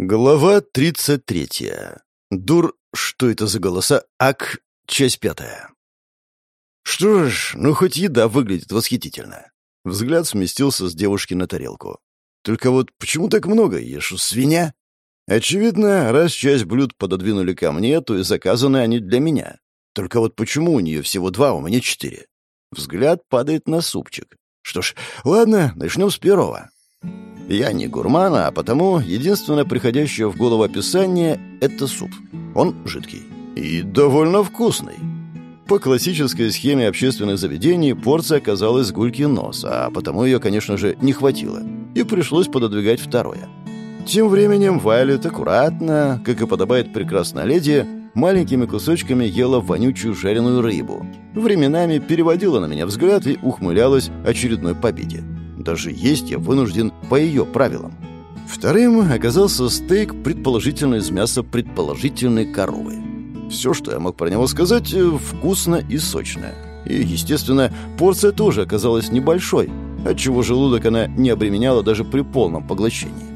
Глава 33. Дур, что это за голоса? Ак, часть пятая. Что ж, ну хоть еда выглядит восхитительно. Взгляд сместился с девушки на тарелку. Только вот почему так много ешь? Свинья? Очевидно, раз часть блюд пододвинули ко мне, то и заказаны они для меня. Только вот почему у нее всего два, а у меня четыре? Взгляд падает на супчик. Что ж, ладно, начнем с первого. Я не гурман, а потому единственное приходящее в голову описание — это суп. Он жидкий и довольно вкусный. По классической схеме общественных заведений порция оказалась гульки нос, а потому ее, конечно же, не хватило, и пришлось пододвигать второе. Тем временем Вайлет аккуратно, как и подобает прекрасной леди, маленькими кусочками ела вонючую жареную рыбу. Временами переводила на меня взгляд и ухмылялась очередной победе. Даже есть я вынужден по ее правилам. Вторым оказался стейк, предположительно из мяса предположительной коровы. Все, что я мог про него сказать, э, вкусно и сочно. И, естественно, порция тоже оказалась небольшой, отчего желудок она не обременяла даже при полном поглощении.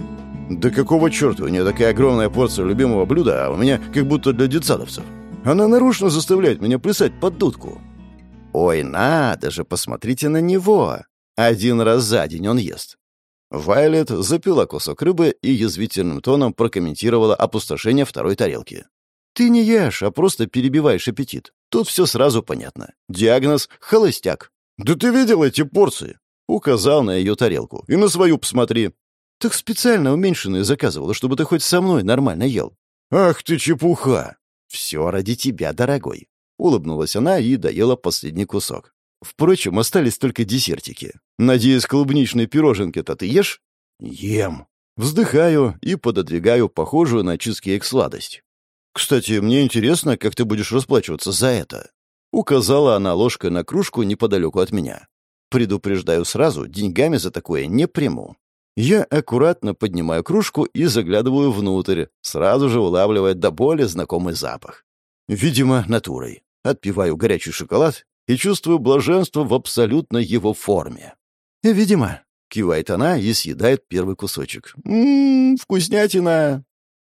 Да какого черта у нее такая огромная порция любимого блюда, а у меня как будто для детсадовцев? Она нарочно заставляет меня плясать под дудку. Ой, надо же, посмотрите на него. Один раз за день он ест. Вайлет запила кусок рыбы и язвительным тоном прокомментировала опустошение второй тарелки. «Ты не ешь, а просто перебиваешь аппетит. Тут все сразу понятно. Диагноз — холостяк». «Да ты видел эти порции?» Указал на ее тарелку. «И на свою посмотри». «Так специально уменьшенные заказывала, чтобы ты хоть со мной нормально ел». «Ах ты чепуха!» «Все ради тебя, дорогой». Улыбнулась она и доела последний кусок. Впрочем, остались только десертики. Надеюсь, клубничные пироженки-то ты ешь? Ем. Вздыхаю и пододвигаю похожую на чизкейк сладость. Кстати, мне интересно, как ты будешь расплачиваться за это. Указала она ложкой на кружку неподалеку от меня. Предупреждаю сразу, деньгами за такое не приму. Я аккуратно поднимаю кружку и заглядываю внутрь, сразу же улавливая до боли знакомый запах. Видимо, натурой. Отпиваю горячий шоколад и чувствую блаженство в абсолютно его форме. «Видимо», — кивает она и съедает первый кусочек. «Ммм, вкуснятина!»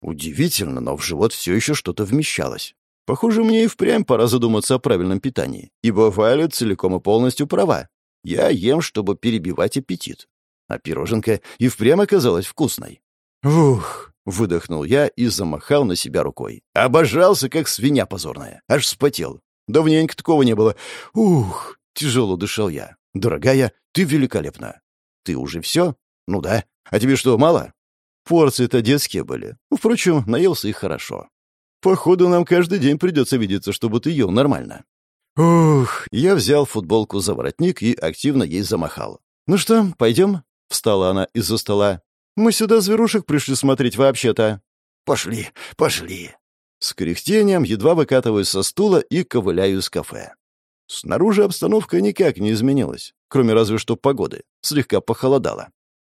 Удивительно, но в живот все еще что-то вмещалось. Похоже, мне и впрямь пора задуматься о правильном питании, ибо Вайлет целиком и полностью права. Я ем, чтобы перебивать аппетит. А пироженка и впрямь оказалась вкусной. «Ух!» — выдохнул я и замахал на себя рукой. Обожался, как свинья позорная. Аж вспотел. Давненько такого не было. Ух, тяжело дышал я. Дорогая, ты великолепна. Ты уже все? Ну да. А тебе что, мало? Порции-то детские были. Впрочем, наелся их хорошо. Походу, нам каждый день придется видеться, чтобы ты ел нормально. Ух, я взял футболку за воротник и активно ей замахал. «Ну что, пойдем?» — встала она из-за стола. «Мы сюда зверушек пришли смотреть вообще-то». «Пошли, пошли», с кряхтением едва выкатываюсь со стула и ковыляю из кафе. Снаружи обстановка никак не изменилась, кроме разве что погоды. Слегка похолодало.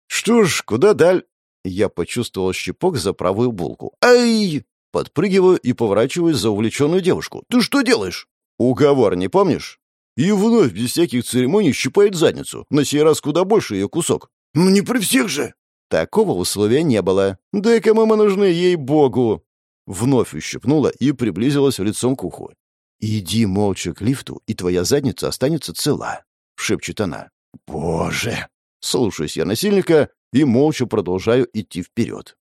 «Что ж, куда даль?» Я почувствовал щепок за правую булку. «Ай!» Подпрыгиваю и поворачиваюсь за увлеченную девушку. «Ты что делаешь?» «Уговор, не помнишь?» И вновь без всяких церемоний щипает задницу. На сей раз куда больше ее кусок. «Ну не при всех же!» Такого условия не было. Да и кому мы нужны, ей-богу! Вновь ущипнула и приблизилась лицом к уху. «Иди молча к лифту, и твоя задница останется цела», — шепчет она. «Боже!» Слушаюсь я насильника и молча продолжаю идти вперед.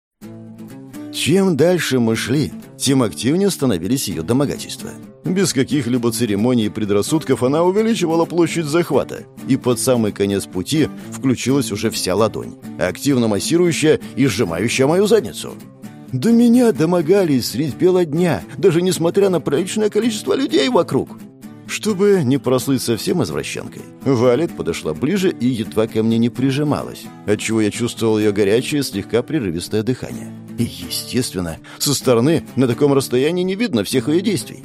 Чем дальше мы шли, тем активнее становились ее домогательства. Без каких-либо церемоний и предрассудков она увеличивала площадь захвата, и под самый конец пути включилась уже вся ладонь, активно массирующая и сжимающая мою задницу. До меня домогались средь бела дня, даже несмотря на приличное количество людей вокруг. Чтобы не прослыть совсем извращенкой, Валет подошла ближе и едва ко мне не прижималась, отчего я чувствовал ее горячее, слегка прерывистое дыхание. И, естественно, со стороны на таком расстоянии не видно всех ее действий.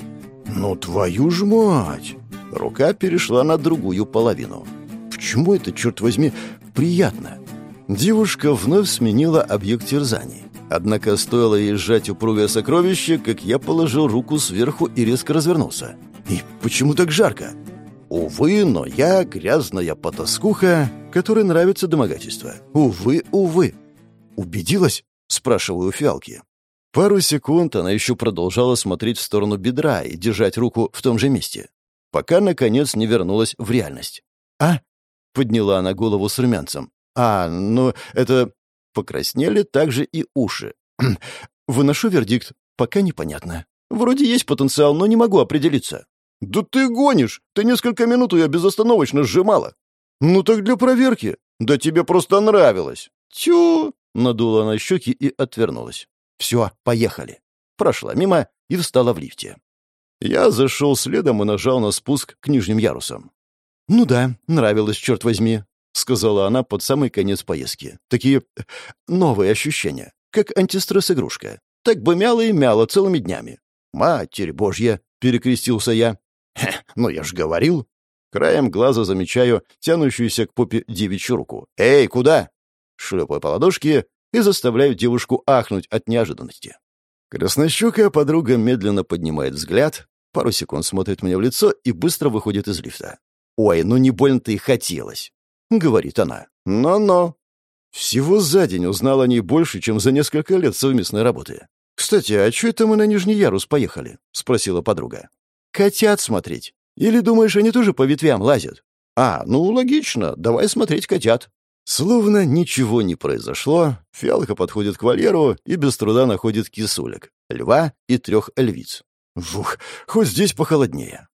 «Ну, твою ж мать!» Рука перешла на другую половину. «Почему это, черт возьми, приятно?» Девушка вновь сменила объект терзаний. Однако стоило ей сжать упругое сокровище, как я положил руку сверху и резко развернулся. И почему так жарко? Увы, но я грязная потаскуха, которой нравится домогательство. Увы, увы. Убедилась? — спрашиваю у фиалки. Пару секунд она еще продолжала смотреть в сторону бедра и держать руку в том же месте, пока, наконец, не вернулась в реальность. «А?» — подняла она голову с румянцем. «А, ну, это...» Покраснели также и уши. «Выношу вердикт. Пока непонятно. Вроде есть потенциал, но не могу определиться». «Да ты гонишь! Ты несколько минут ее безостановочно сжимала!» «Ну так для проверки. Да тебе просто нравилось!» «Тю!» — надула она щеки и отвернулась. «Все, поехали!» Прошла мимо и встала в лифте. Я зашел следом и нажал на спуск к нижним ярусам. «Ну да, нравилось, черт возьми», — сказала она под самый конец поездки. «Такие новые ощущения, как антистресс-игрушка. Так бы мяло и мяло целыми днями». «Матерь божья!» — перекрестился я. «Хе, ну я ж говорил». Краем глаза замечаю тянущуюся к попе девичью руку. «Эй, куда?» Шлепаю по ладошке и заставляю девушку ахнуть от неожиданности. Краснощекая подруга медленно поднимает взгляд, пару секунд смотрит мне в лицо и быстро выходит из лифта. «Ой, ну не больно-то и хотелось», — говорит она. «Но-но». Всего за день узнал о ней больше, чем за несколько лет совместной работы. «Кстати, а что это мы на Нижний Ярус поехали?» — спросила подруга. «Котят смотреть. Или думаешь, они тоже по ветвям лазят?» «А, ну, логично. Давай смотреть котят». Словно ничего не произошло, фиалка подходит к вольеру и без труда находит кисулек, льва и трех львиц. Фух, хоть здесь похолоднее.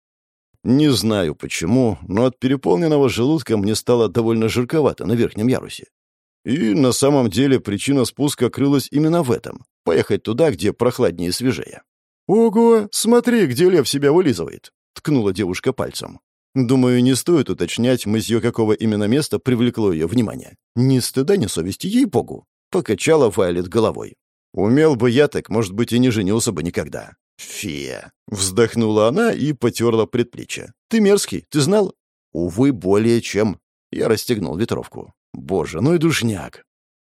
Не знаю почему, но от переполненного желудка мне стало довольно жарковато на верхнем ярусе. И на самом деле причина спуска крылась именно в этом — поехать туда, где прохладнее и свежее. «Ого, смотри, где лев себя вылизывает!» — ткнула девушка пальцем. Думаю, не стоит уточнять, мызье какого именно места привлекло ее внимание. Ни стыда, ни совести, ей-богу. Покачала Вайлет головой. Умел бы я так, может быть, и не женился бы никогда. Фия. Вздохнула она и потерла предплечье. Ты мерзкий, ты знал? Увы, более чем. Я расстегнул ветровку. Боже, ну и душняк.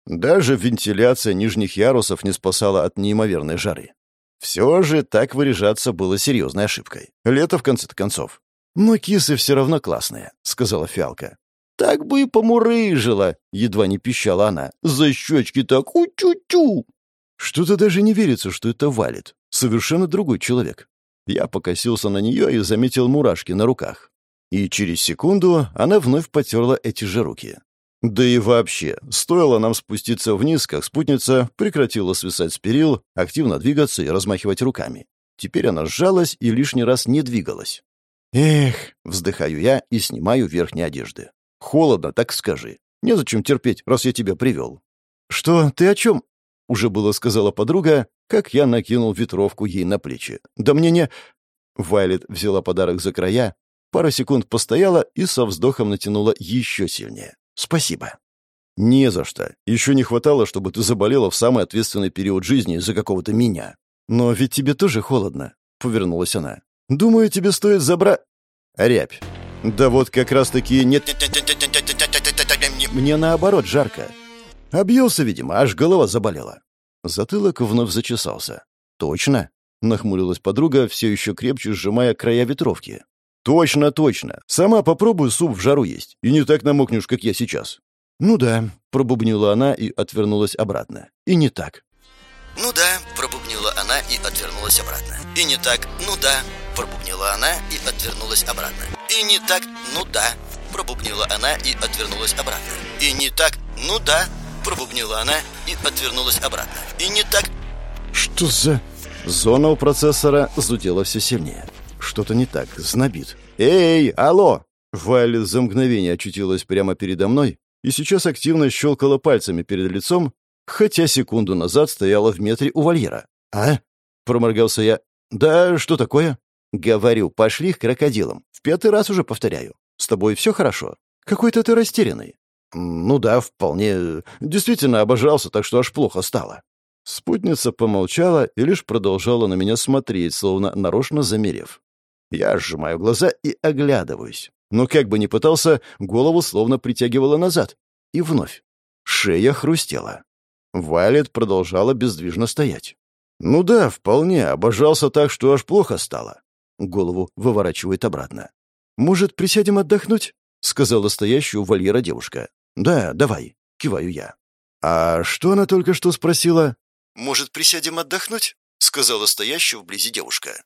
Даже вентиляция нижних ярусов не спасала от неимоверной жары. Все же так выряжаться было серьезной ошибкой. Лето, в конце концов. «Но кисы все равно классные», — сказала фиалка. «Так бы и помурыжила», — едва не пищала она. «За щечки так у-тю-тю!» Что-то даже не верится, что это валит. Совершенно другой человек. Я покосился на нее и заметил мурашки на руках. И через секунду она вновь потерла эти же руки. Да и вообще, стоило нам спуститься вниз, как спутница прекратила свисать с перил, активно двигаться и размахивать руками. Теперь она сжалась и лишний раз не двигалась. «Эх!» — вздыхаю я и снимаю верхние одежды. «Холодно, так скажи. Незачем терпеть, раз я тебя привел». «Что? Ты о чем?» — уже было сказала подруга, как я накинул ветровку ей на плечи. «Да мне не...» Вайлет взяла подарок за края, пара секунд постояла и со вздохом натянула еще сильнее. «Спасибо». «Не за что. Еще не хватало, чтобы ты заболела в самый ответственный период жизни из-за какого-то меня. Но ведь тебе тоже холодно», — повернулась она. Думаю, тебе стоит забрать...» «Рябь. Да вот как раз-таки нет... Мне наоборот жарко. Объелся, видимо, аж голова заболела». Затылок вновь зачесался. «Точно?» — нахмурилась подруга, все еще крепче сжимая края ветровки. «Точно, точно. Сама попробуй суп в жару есть, и не так намокнешь, как я сейчас». «Ну да», — пробубнила она и отвернулась обратно. «И не так». «Ну да», — пробубнила она и отвернулась обратно. «И не так, ну да», — пробубнила она и отвернулась обратно. «И не так, ну да», — пробубнила она и отвернулась обратно. «И не так, ну да», — пробубнила она и отвернулась обратно. «И не так...» «Что за...» Зона у процессора зудела все сильнее. Что-то не так, знобит. «Эй, алло!» Вайли за мгновение очутилась прямо передо мной и сейчас активно щелкала пальцами перед лицом, хотя секунду назад стояла в метре у вольера. «А?» — проморгался я. «Да что такое?» «Говорю, пошли к крокодилам. В пятый раз уже повторяю. С тобой все хорошо? Какой-то ты растерянный». «Ну да, вполне. Действительно обожался, так что аж плохо стало». Спутница помолчала и лишь продолжала на меня смотреть, словно нарочно замерев. Я сжимаю глаза и оглядываюсь. Но как бы ни пытался, голову словно притягивало назад. И вновь. Шея хрустела. Вайлет продолжала бездвижно стоять. «Ну да, вполне. Обожался так, что аж плохо стало». Голову выворачивает обратно. «Может, присядем отдохнуть?» — сказала стоящая у вольера девушка. «Да, давай», — киваю я. «А что она только что спросила?» «Может, присядем отдохнуть?» — сказала стоящая вблизи девушка.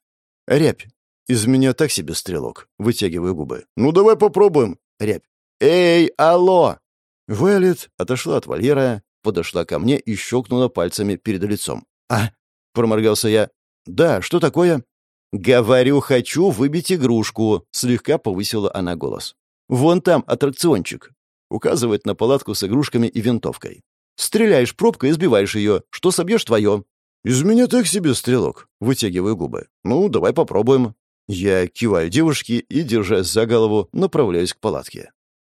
«Рябь, из меня так себе стрелок», — вытягиваю губы. «Ну, давай попробуем». Рябь. «Эй, алло!» Вайлет отошла от вольера, подошла ко мне и щелкнула пальцами перед лицом. «А?» — проморгался я. «Да, что такое?» «Говорю, хочу выбить игрушку», — слегка повысила она голос. «Вон там аттракциончик», — указывает на палатку с игрушками и винтовкой. «Стреляешь пробкой и сбиваешь ее. Что собьешь, твое». «Из меня так себе стрелок», — вытягиваю губы. «Ну, давай попробуем». Я киваю девушке и, держась за голову, направляюсь к палатке.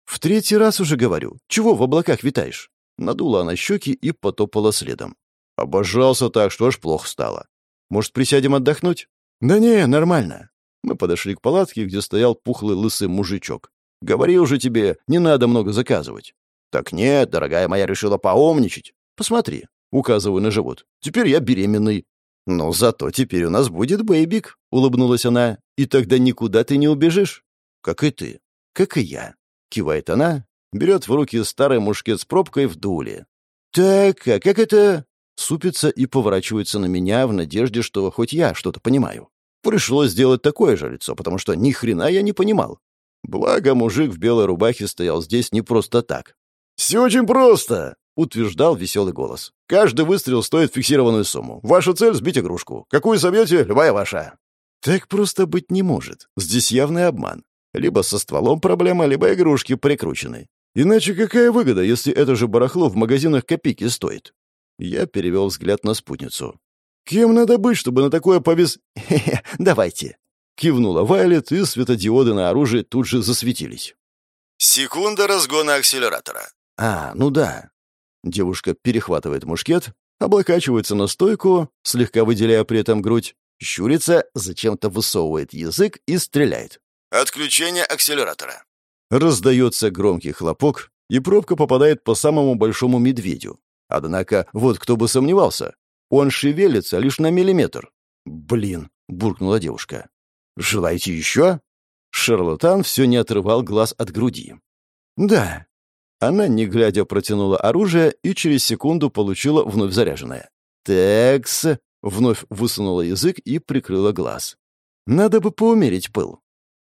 «В третий раз уже говорю. Чего в облаках витаешь?» Надула она щеки и потопала следом. Обожался так, что аж плохо стало. «Может, присядем отдохнуть?» «Да не, нормально». Мы подошли к палатке, где стоял пухлый лысый мужичок. «Говорил же тебе, не надо много заказывать». «Так нет, дорогая моя решила поумничать. Посмотри», — указываю на живот. «Теперь я беременный». «Но зато теперь у нас будет бэйбик», — улыбнулась она. «И тогда никуда ты не убежишь». «Как и ты». «Как и я». Кивает она, берет в руки старый мушкет с пробкой в дуле. «Так, а как это...» Супится и поворачивается на меня в надежде, что хоть я что-то понимаю. Пришлось сделать такое же лицо, потому что ни хрена я не понимал. Благо, мужик в белой рубахе стоял здесь не просто так. «Все очень просто!» — утверждал веселый голос. «Каждый выстрел стоит фиксированную сумму. Ваша цель — сбить игрушку. Какую собьете, любая ваша». Так просто быть не может. Здесь явный обман. Либо со стволом проблема, либо игрушки прикручены. Иначе какая выгода, если это же барахло в магазинах копейки стоит? Я перевел взгляд на спутницу. «Кем надо быть, чтобы на такое повез...» «Хе-хе, давайте!» Кивнула Вайлет, и светодиоды на оружии тут же засветились. Секунда разгона акселератора. «А, ну да». Девушка перехватывает мушкет, облокачивается на стойку, слегка выделяя при этом грудь, щурится, зачем-то высовывает язык и стреляет. Отключение акселератора. Раздается громкий хлопок, и пробка попадает по самому большому медведю. Однако, вот кто бы сомневался, он шевелится лишь на миллиметр. «Блин», — буркнула девушка. «Желаете еще?» Шарлатан все не отрывал глаз от груди. «Да». Она, не глядя, протянула оружие и через секунду получила вновь заряженное. «Текс», — вновь высунула язык и прикрыла глаз. «Надо бы поумерить пыл».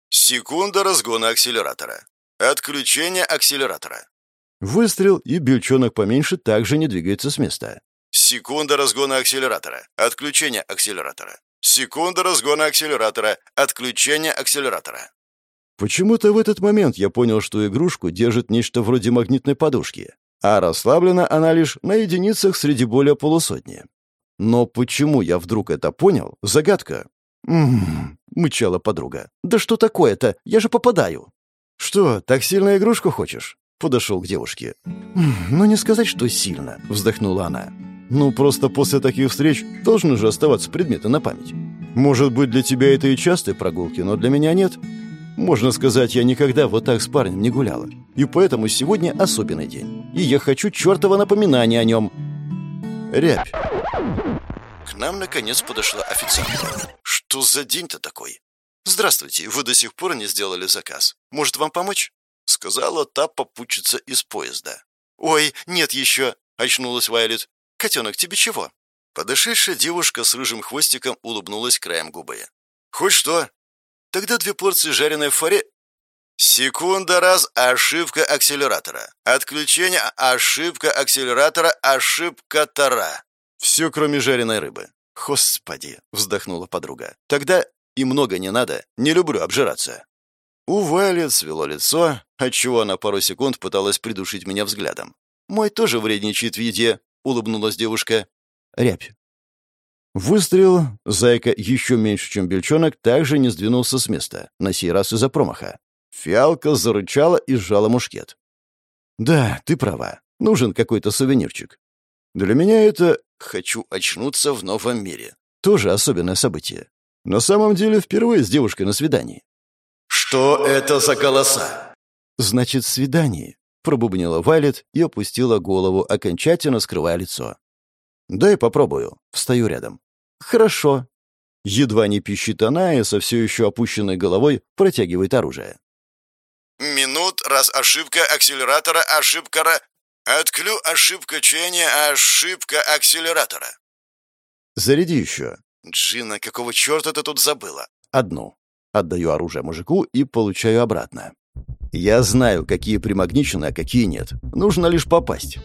Секунда разгона акселератора. Отключение акселератора. Выстрел, и бельчонок поменьше также не двигается с места. Секунда разгона акселератора. Отключение акселератора. Секунда разгона акселератора. Отключение акселератора. Почему-то в этот момент я понял, что игрушку держит нечто вроде магнитной подушки, а расслаблена она лишь на единицах среди более полусотни. Но почему я вдруг это понял? Загадка. «М-м-м», мычала подруга. «Да что такое-то? Я же попадаю!» «Что, так сильно игрушку хочешь?» Подошел к девушке. «Ну, не сказать, что сильно», — вздохнула она. «Ну, просто после таких встреч должны же оставаться предметы на память. Может быть, для тебя это и частые прогулки, но для меня нет. Можно сказать, я никогда вот так с парнем не гуляла. И поэтому сегодня особенный день. И я хочу чертова напоминания о нем». Рябь. К нам, наконец, подошла официантка. Что за день-то такой? «Здравствуйте, вы до сих пор не сделали заказ. Может, вам помочь?» Сказала та попутчица из поезда. «Ой, нет еще!» — очнулась Вайлет. «Котенок, тебе чего?» Подошедшая девушка с рыжим хвостиком улыбнулась краем губы. «Хоть что?» «Тогда две порции жареной форе...» Секунда раз, ошибка акселератора. Отключение, ошибка акселератора, ошибка тара. Все, кроме жареной рыбы. «Господи!» — вздохнула подруга. «Тогда и много не надо. Не люблю обжираться». У Вайлет свело лицо, отчего она пару секунд пыталась придушить меня взглядом. «Мой тоже вредничает в еде», — улыбнулась девушка. «Рябь». Выстрел, зайка еще меньше, чем бельчонок, также не сдвинулся с места, на сей раз из-за промаха. Фиалка зарычала и сжала мушкет. «Да, ты права. Нужен какой-то сувенирчик. Для меня это «хочу очнуться в новом мире». Тоже особенное событие. На самом деле, впервые с девушкой на свидании. «Что это за голоса?» «Значит, свидание», — пробубнила Вайлет и опустила голову, окончательно скрывая лицо. «Дай попробую». Встаю рядом. «Хорошо». Едва не пищит она и со все еще опущенной головой протягивает оружие. «Минут, раз ошибка акселератора, ошибка...» Отклю ошибка чаяния, ошибка акселератора. Заряди еще. Джина, какого черта ты тут забыла? Одну. Отдаю оружие мужику и получаю обратно. Я знаю, какие примагничены, а какие нет. Нужно лишь попасть.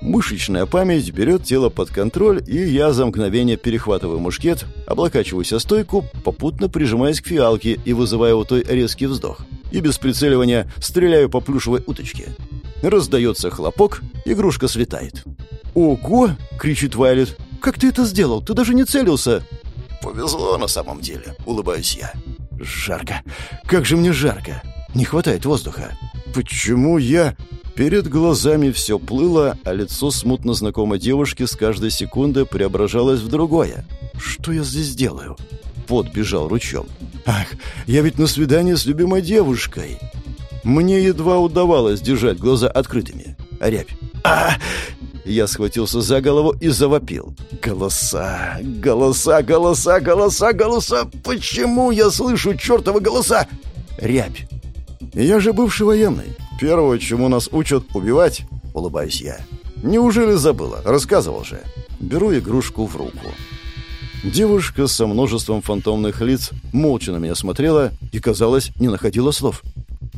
Мышечная память берет тело под контроль, и я за мгновение перехватываю мушкет, облокачиваюсь о стойку, попутно прижимаясь к фиалке и вызывая у той резкий вздох. И без прицеливания стреляю по плюшевой уточке. Раздается хлопок, игрушка слетает. «Ого!» — кричит Вайлет. «Как ты это сделал? Ты даже не целился!» «Повезло на самом деле», — улыбаюсь я. «Жарко! Как же мне жарко! Не хватает воздуха! Почему я...» Перед глазами все плыло, а лицо смутно знакомой девушки с каждой секунды преображалось в другое. «Что я здесь делаю?» Пот бежал ручьем. «Ах, я ведь на свидании с любимой девушкой!» Мне едва удавалось держать глаза открытыми. Рябь. а Я схватился за голову и завопил. «Голоса! Голоса! Голоса! Голоса! Голоса! Почему я слышу чертовы голоса?» Рябь. «Я же бывший военный. Первое, чему нас учат убивать, улыбаюсь я. Неужели забыла? Рассказывал же. Беру игрушку в руку. Девушка со множеством фантомных лиц молча на меня смотрела и, казалось, не находила слов.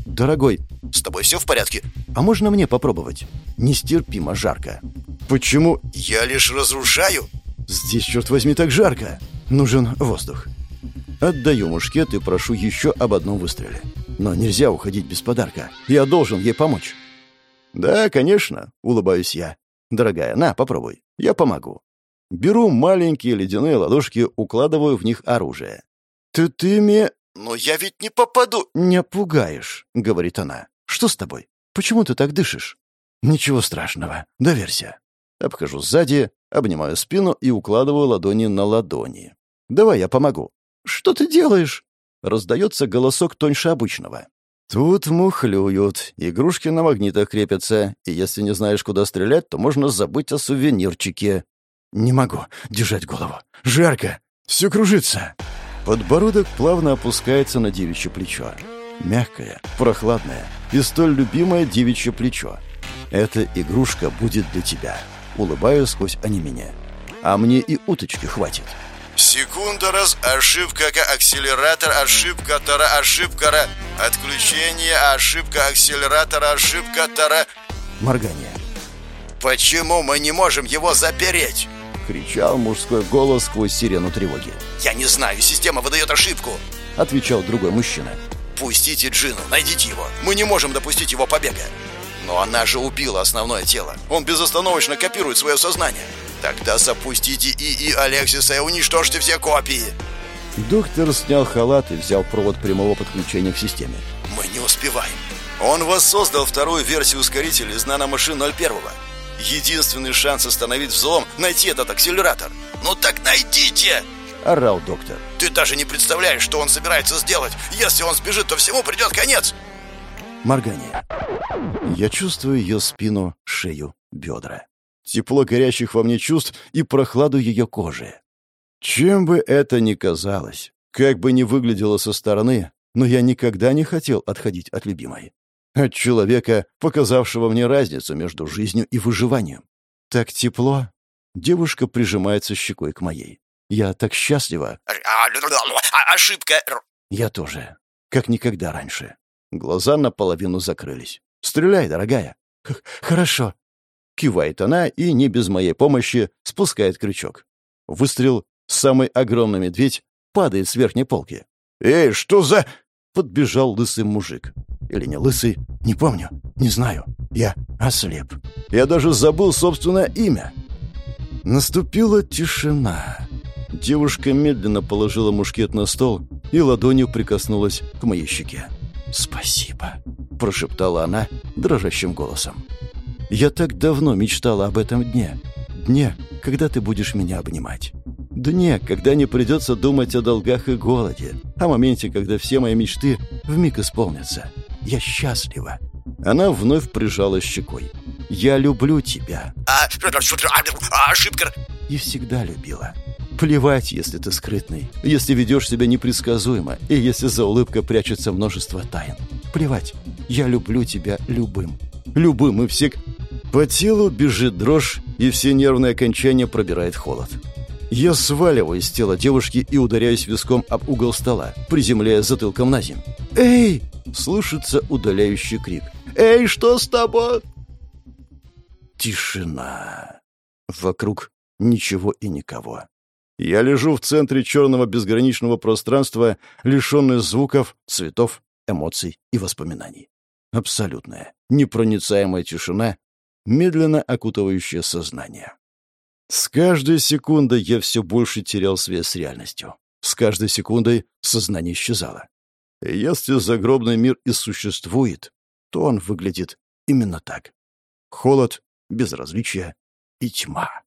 «Дорогой, с тобой все в порядке?» «А можно мне попробовать?» «Нестерпимо жарко». «Почему?» «Я лишь разрушаю». «Здесь, черт возьми, так жарко. Нужен воздух». Отдаю мушкет и прошу еще об одном выстреле. Но нельзя уходить без подарка. Я должен ей помочь. «Да, конечно», — улыбаюсь я. «Дорогая, на, попробуй. Я помогу». Беру маленькие ледяные ладошки, укладываю в них оружие. «Ты ты мне...» «Но я ведь не попаду...» «Не пугаешь», — говорит она. «Что с тобой? Почему ты так дышишь?» «Ничего страшного. Доверься». Обхожу сзади, обнимаю спину и укладываю ладони на ладони. «Давай я помогу». «Что ты делаешь?» Раздается голосок тоньше обычного. Тут мухлюют, игрушки на магнитах крепятся, и если не знаешь, куда стрелять, то можно забыть о сувенирчике. Не могу держать голову. Жарко. Все кружится. Подбородок плавно опускается на девичье плечо. Мягкое, прохладное и столь любимое девичье плечо. Эта игрушка будет для тебя. Улыбаю сквозь онемение. А мне и уточки хватит. Секунда раз, ошибка акселератор, ошибка тара, ошибка ра, отключение, ошибка акселератора, ошибка тара. Моргание. Почему мы не можем его запереть? Кричал мужской голос сквозь сирену тревоги. Я не знаю, система выдает ошибку. Отвечал другой мужчина. Пустите Джину, найдите его. Мы не можем допустить его побега. Но она же убила основное тело. Он безостановочно копирует свое сознание. Тогда запустите ИИ Алексиса и уничтожьте все копии. Доктор снял халат и взял провод прямого подключения к системе. Мы не успеваем. Он воссоздал вторую версию ускорителя из наномашин 01 Единственный шанс остановить взлом — найти этот акселератор. Ну так найдите! Орал доктор. Ты даже не представляешь, что он собирается сделать. Если он сбежит, то всему придет конец. Моргание. Я чувствую ее спину, шею, бедра тепло горящих во мне чувств и прохладу ее кожи. Чем бы это ни казалось, как бы ни выглядело со стороны, но я никогда не хотел отходить от любимой. От человека, показавшего мне разницу между жизнью и выживанием. Так тепло. Девушка прижимается щекой к моей. Я так счастлива. Ошибка. Я тоже. Как никогда раньше. Глаза наполовину закрылись. «Стреляй, дорогая». «Хорошо», Кивает она и, не без моей помощи, спускает крючок. Выстрел, самый огромный медведь падает с верхней полки. «Эй, что за...» Подбежал лысый мужик. Или не лысый, не помню, не знаю. Я ослеп. Я даже забыл собственное имя. Наступила тишина. Девушка медленно положила мушкет на стол и ладонью прикоснулась к моей щеке. «Спасибо», — прошептала она дрожащим голосом. Я так давно мечтала об этом дне. Дне, когда ты будешь меня обнимать. Дне, когда не придется думать о долгах и голоде. О моменте, когда все мои мечты вмиг исполнятся. Я счастлива. Она вновь прижала щекой. «Я люблю тебя». А, а, ошибка. И всегда любила. Плевать, если ты скрытный, если ведешь себя непредсказуемо, и если за улыбкой прячется множество тайн. Плевать. Я люблю тебя любым. Любым и всег... По телу бежит дрожь, и все нервные окончания пробирает холод. Я сваливаю с тела девушки и ударяюсь виском об угол стола, приземляя затылком на землю. «Эй!» — слышится удаляющий крик. «Эй, что с тобой?» Тишина. Вокруг ничего и никого. Я лежу в центре черного безграничного пространства, лишенный звуков, цветов, эмоций и воспоминаний. Абсолютная, непроницаемая тишина, медленно окутывающая сознание. С каждой секундой я все больше терял связь с реальностью. С каждой секундой сознание исчезало. Если загробный мир и существует, то он выглядит именно так. Холод, безразличие и тьма.